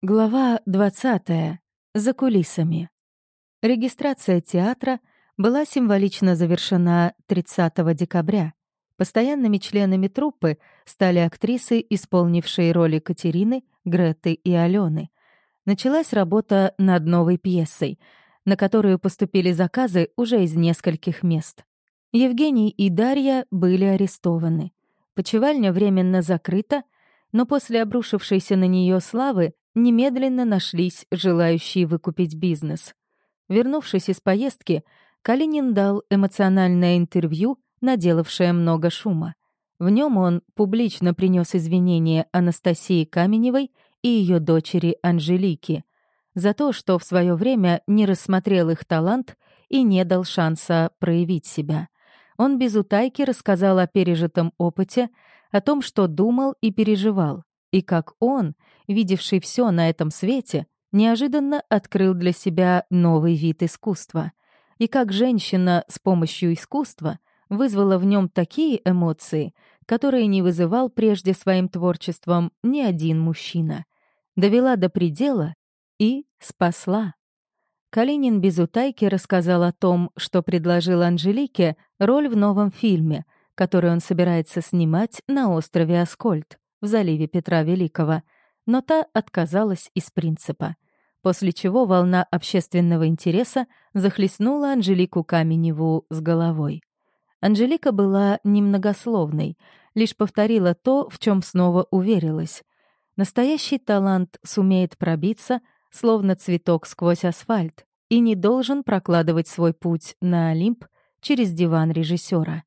Глава 20. За кулисами. Регистрация театра была символично завершена 30 декабря. Постоянными членами труппы стали актрисы, исполнившие роли Катерины, Греты и Алены. Началась работа над новой пьесой, на которую поступили заказы уже из нескольких мест. Евгений и Дарья были арестованы. Почевальня временно закрыта, но после обрушившейся на нее славы немедленно нашлись желающие выкупить бизнес. Вернувшись из поездки, Калинин дал эмоциональное интервью, наделавшее много шума. В нем он публично принес извинения Анастасии Каменевой и ее дочери Анжелики за то, что в свое время не рассмотрел их талант и не дал шанса проявить себя. Он без утайки рассказал о пережитом опыте, о том, что думал и переживал, и как он, видевший все на этом свете, неожиданно открыл для себя новый вид искусства. И как женщина с помощью искусства вызвала в нем такие эмоции, которые не вызывал прежде своим творчеством ни один мужчина. Довела до предела и спасла. Калинин без утайки рассказал о том, что предложил Анжелике роль в новом фильме, который он собирается снимать на острове Аскольд в заливе Петра Великого, но та отказалась из принципа. После чего волна общественного интереса захлестнула Анжелику Каменеву с головой. Анжелика была немногословной, лишь повторила то, в чем снова уверилась. Настоящий талант сумеет пробиться, словно цветок сквозь асфальт, и не должен прокладывать свой путь на Олимп через диван режиссера.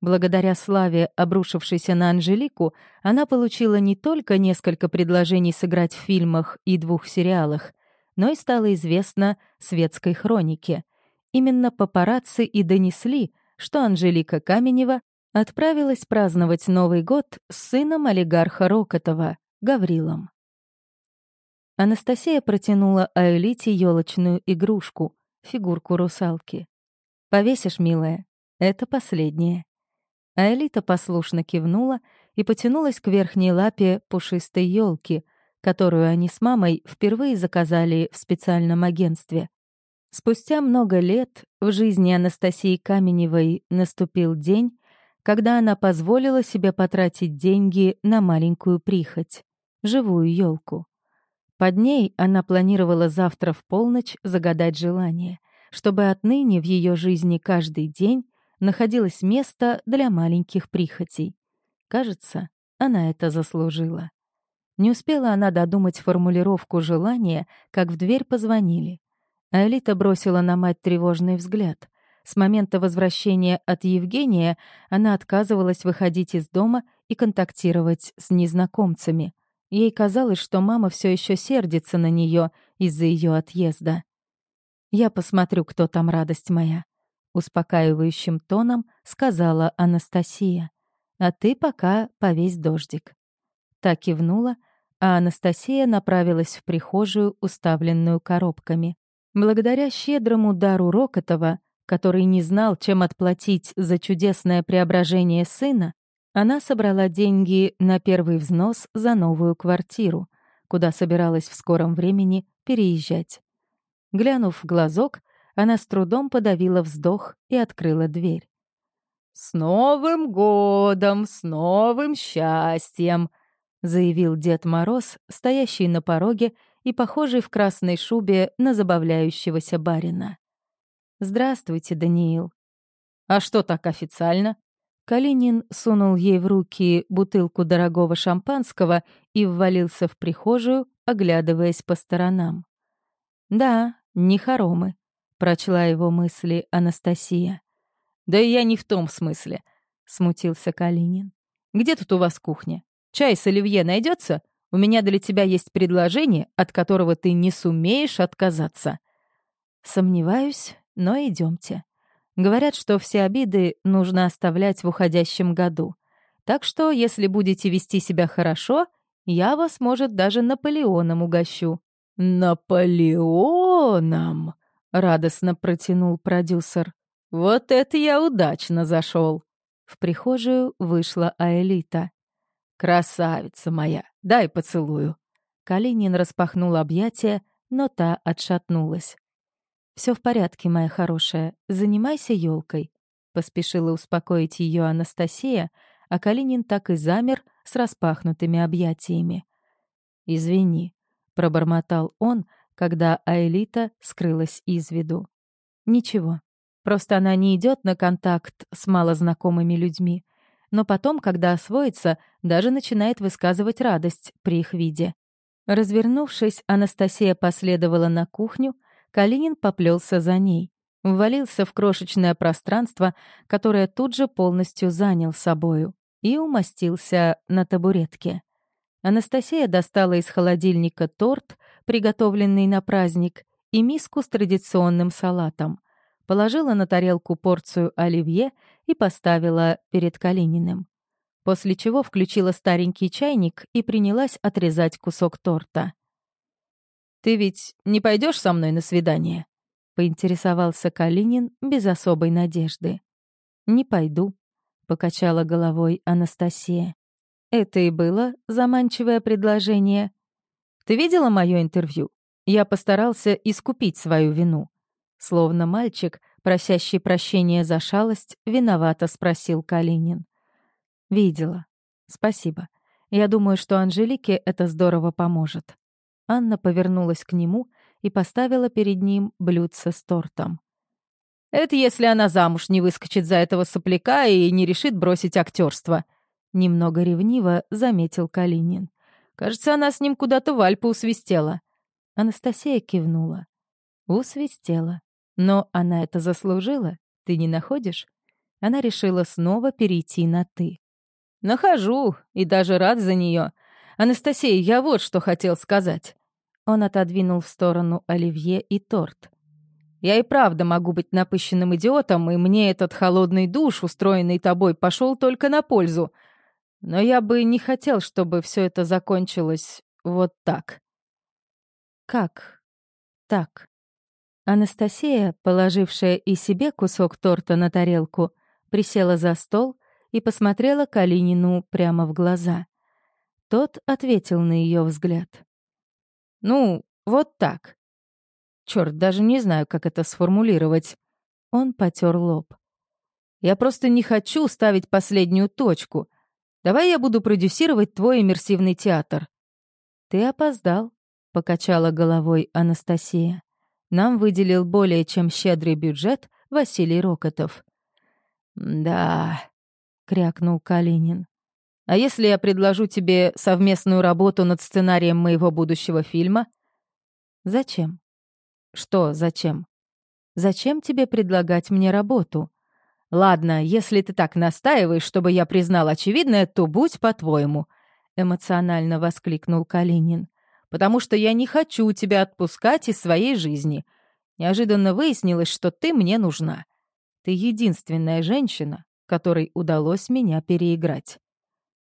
Благодаря славе, обрушившейся на Анжелику, она получила не только несколько предложений сыграть в фильмах и двух сериалах, но и стала известна светской хронике. Именно папарацци и донесли, что Анжелика Каменева отправилась праздновать Новый год с сыном олигарха Рокотова, Гаврилом. Анастасия протянула Аэлите елочную игрушку, фигурку русалки. «Повесишь, милая, это последнее». А Элита послушно кивнула и потянулась к верхней лапе пушистой елки, которую они с мамой впервые заказали в специальном агентстве. Спустя много лет в жизни Анастасии Каменевой наступил день, когда она позволила себе потратить деньги на маленькую прихоть — живую елку. Под ней она планировала завтра в полночь загадать желание, чтобы отныне в ее жизни каждый день находилось место для маленьких прихотей. Кажется, она это заслужила. Не успела она додумать формулировку желания, как в дверь позвонили. А Элита бросила на мать тревожный взгляд. С момента возвращения от Евгения она отказывалась выходить из дома и контактировать с незнакомцами. Ей казалось, что мама все еще сердится на нее из-за ее отъезда. «Я посмотрю, кто там радость моя», Успокаивающим тоном сказала Анастасия. «А ты пока повесь дождик». Так кивнула, а Анастасия направилась в прихожую, уставленную коробками. Благодаря щедрому дару Рокотова, который не знал, чем отплатить за чудесное преображение сына, она собрала деньги на первый взнос за новую квартиру, куда собиралась в скором времени переезжать. Глянув в глазок, она с трудом подавила вздох и открыла дверь. «С Новым годом! С новым счастьем!» — заявил Дед Мороз, стоящий на пороге и похожий в красной шубе на забавляющегося барина. «Здравствуйте, Даниил». «А что так официально?» Калинин сунул ей в руки бутылку дорогого шампанского и ввалился в прихожую, оглядываясь по сторонам. «Да, не хоромы», прочла его мысли Анастасия. «Да и я не в том смысле», — смутился Калинин. «Где тут у вас кухня? Чай с оливье найдется? У меня для тебя есть предложение, от которого ты не сумеешь отказаться». «Сомневаюсь, но идемте. Говорят, что все обиды нужно оставлять в уходящем году. Так что, если будете вести себя хорошо, я вас, может, даже Наполеоном угощу». «Наполеоном!» — радостно протянул продюсер. «Вот это я удачно зашел!» В прихожую вышла Аэлита. «Красавица моя, дай поцелую!» Калинин распахнул объятия, но та отшатнулась. Все в порядке, моя хорошая, занимайся елкой, поспешила успокоить ее Анастасия, а Калинин так и замер с распахнутыми объятиями. «Извини», — пробормотал он, когда Аэлита скрылась из виду. «Ничего, просто она не идет на контакт с малознакомыми людьми, но потом, когда освоится, даже начинает высказывать радость при их виде. Развернувшись, Анастасия последовала на кухню, Калинин поплелся за ней, ввалился в крошечное пространство, которое тут же полностью занял собою, и умостился на табуретке. Анастасия достала из холодильника торт, приготовленный на праздник, и миску с традиционным салатом, положила на тарелку порцию оливье и поставила перед Калининым после чего включила старенький чайник и принялась отрезать кусок торта. «Ты ведь не пойдешь со мной на свидание?» — поинтересовался Калинин без особой надежды. «Не пойду», — покачала головой Анастасия. Это и было заманчивое предложение. «Ты видела мое интервью? Я постарался искупить свою вину». Словно мальчик, просящий прощения за шалость, виновато спросил Калинин. «Видела. Спасибо. Я думаю, что Анжелике это здорово поможет». Анна повернулась к нему и поставила перед ним блюдце с тортом. «Это если она замуж не выскочит за этого сопляка и не решит бросить актерство», — немного ревниво заметил Калинин. «Кажется, она с ним куда-то в Альпы усвистела». Анастасия кивнула. «Усвистела. Но она это заслужила, ты не находишь?» Она решила снова перейти на «ты». «Нахожу, и даже рад за нее. Анастасия, я вот что хотел сказать». Он отодвинул в сторону оливье и торт. «Я и правда могу быть напыщенным идиотом, и мне этот холодный душ, устроенный тобой, пошел только на пользу. Но я бы не хотел, чтобы все это закончилось вот так». «Как? Так?» Анастасия, положившая и себе кусок торта на тарелку, присела за стол и посмотрела Калинину прямо в глаза. Тот ответил на ее взгляд. «Ну, вот так. Черт, даже не знаю, как это сформулировать». Он потер лоб. «Я просто не хочу ставить последнюю точку. Давай я буду продюсировать твой иммерсивный театр». «Ты опоздал», — покачала головой Анастасия. «Нам выделил более чем щедрый бюджет Василий Рокотов». «Да», крякнул Калинин. «А если я предложу тебе совместную работу над сценарием моего будущего фильма?» «Зачем?» «Что зачем?» «Зачем тебе предлагать мне работу?» «Ладно, если ты так настаиваешь, чтобы я признал очевидное, то будь по-твоему», — эмоционально воскликнул Калинин. «Потому что я не хочу тебя отпускать из своей жизни. Неожиданно выяснилось, что ты мне нужна. Ты единственная женщина, которой удалось меня переиграть.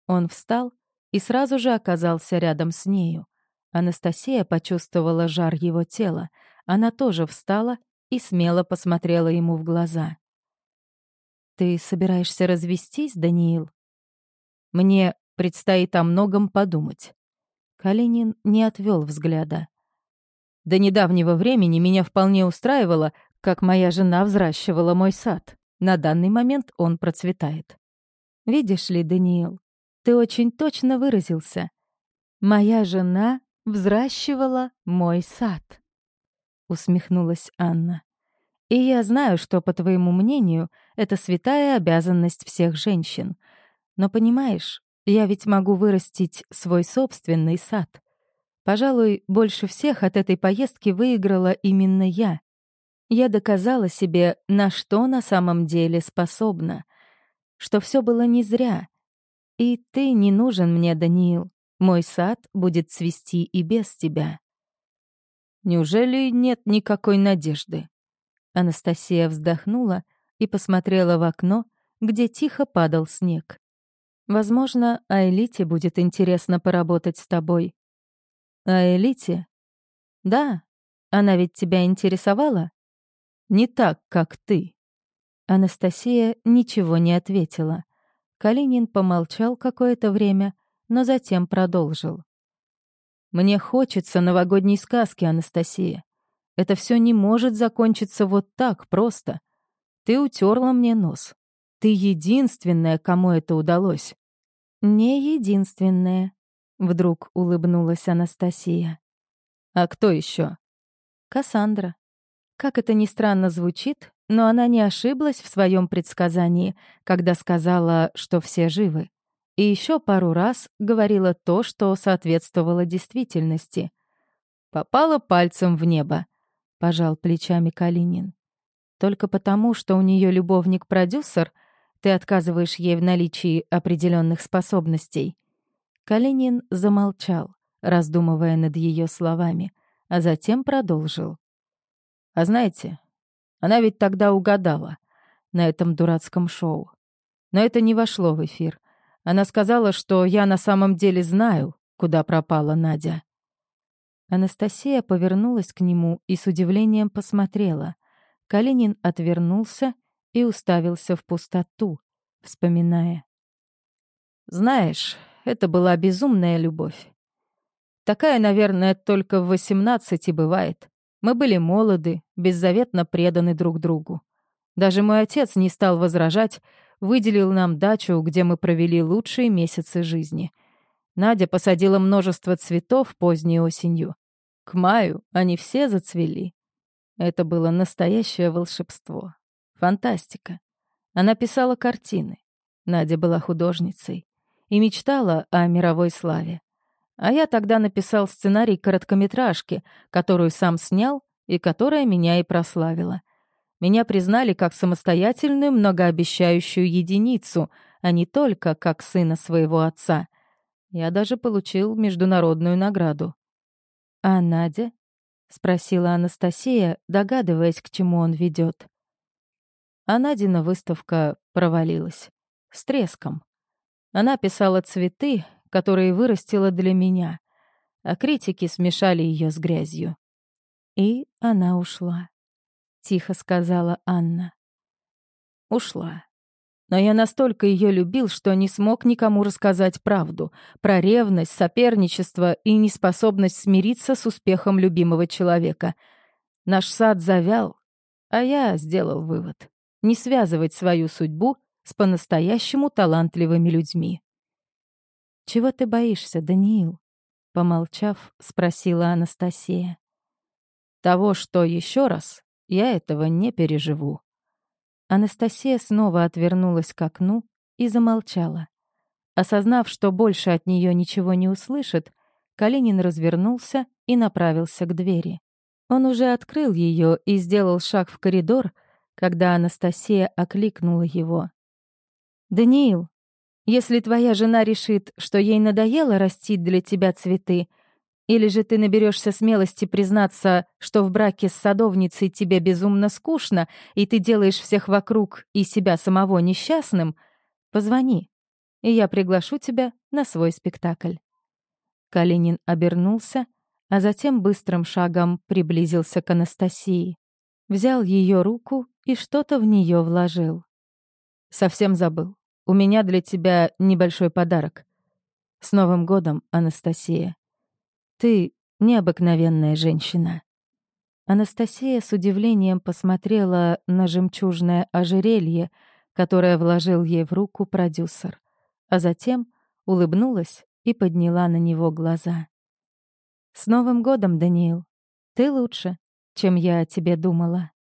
Он встал и сразу же оказался рядом с нею. Анастасия почувствовала жар его тела. Она тоже встала и смело посмотрела ему в глаза. «Ты собираешься развестись, Даниил?» «Мне предстоит о многом подумать». Калинин не отвел взгляда. До недавнего времени меня вполне устраивало, как моя жена взращивала мой сад. На данный момент он процветает. Видишь ли, Даниил, ты очень точно выразился. Моя жена взращивала мой сад. Усмехнулась Анна. И я знаю, что, по твоему мнению, это святая обязанность всех женщин. Но понимаешь, я ведь могу вырастить свой собственный сад. Пожалуй, больше всех от этой поездки выиграла именно я я доказала себе, на что на самом деле способна, что все было не зря. И ты не нужен мне, Даниил. Мой сад будет цвести и без тебя. Неужели нет никакой надежды? Анастасия вздохнула и посмотрела в окно, где тихо падал снег. Возможно, Аэлите будет интересно поработать с тобой. Аэлите? Да, она ведь тебя интересовала? Не так, как ты». Анастасия ничего не ответила. Калинин помолчал какое-то время, но затем продолжил. Мне хочется новогодней сказки, Анастасия. Это все не может закончиться вот так просто. Ты утерла мне нос. Ты единственная, кому это удалось. Не единственная, вдруг улыбнулась Анастасия. А кто еще? Кассандра. Как это ни странно звучит, но она не ошиблась в своем предсказании, когда сказала, что все живы. И еще пару раз говорила то, что соответствовало действительности. «Попала пальцем в небо», — пожал плечами Калинин. «Только потому, что у нее любовник-продюсер, ты отказываешь ей в наличии определенных способностей». Калинин замолчал, раздумывая над ее словами, а затем продолжил. «А знаете, она ведь тогда угадала на этом дурацком шоу. Но это не вошло в эфир. Она сказала, что я на самом деле знаю, куда пропала Надя. Анастасия повернулась к нему и с удивлением посмотрела. Калинин отвернулся и уставился в пустоту, вспоминая. «Знаешь, это была безумная любовь. Такая, наверное, только в восемнадцати бывает. Мы были молоды, беззаветно преданы друг другу. Даже мой отец не стал возражать, выделил нам дачу, где мы провели лучшие месяцы жизни. Надя посадила множество цветов поздней осенью. К маю они все зацвели. Это было настоящее волшебство. Фантастика. Она писала картины. Надя была художницей и мечтала о мировой славе. А я тогда написал сценарий короткометражки, которую сам снял и которая меня и прославила. Меня признали как самостоятельную, многообещающую единицу, а не только как сына своего отца. Я даже получил международную награду. «А Надя?» — спросила Анастасия, догадываясь, к чему он ведет. А Надина выставка провалилась. С треском. Она писала цветы, которые вырастила для меня, а критики смешали ее с грязью. И она ушла. Тихо сказала Анна. Ушла. Но я настолько ее любил, что не смог никому рассказать правду про ревность, соперничество и неспособность смириться с успехом любимого человека. Наш сад завял, а я сделал вывод. Не связывать свою судьбу с по-настоящему талантливыми людьми. «Чего ты боишься, Даниил?» Помолчав, спросила Анастасия. «Того, что еще раз я этого не переживу». Анастасия снова отвернулась к окну и замолчала. Осознав, что больше от нее ничего не услышит, Калинин развернулся и направился к двери. Он уже открыл ее и сделал шаг в коридор, когда Анастасия окликнула его. «Даниил, если твоя жена решит, что ей надоело растить для тебя цветы, или же ты наберешься смелости признаться, что в браке с садовницей тебе безумно скучно, и ты делаешь всех вокруг и себя самого несчастным, позвони, и я приглашу тебя на свой спектакль». Калинин обернулся, а затем быстрым шагом приблизился к Анастасии, взял ее руку и что-то в нее вложил. «Совсем забыл. У меня для тебя небольшой подарок. С Новым годом, Анастасия. Ты необыкновенная женщина. Анастасия с удивлением посмотрела на жемчужное ожерелье, которое вложил ей в руку продюсер, а затем улыбнулась и подняла на него глаза. «С Новым годом, Даниил! Ты лучше, чем я о тебе думала».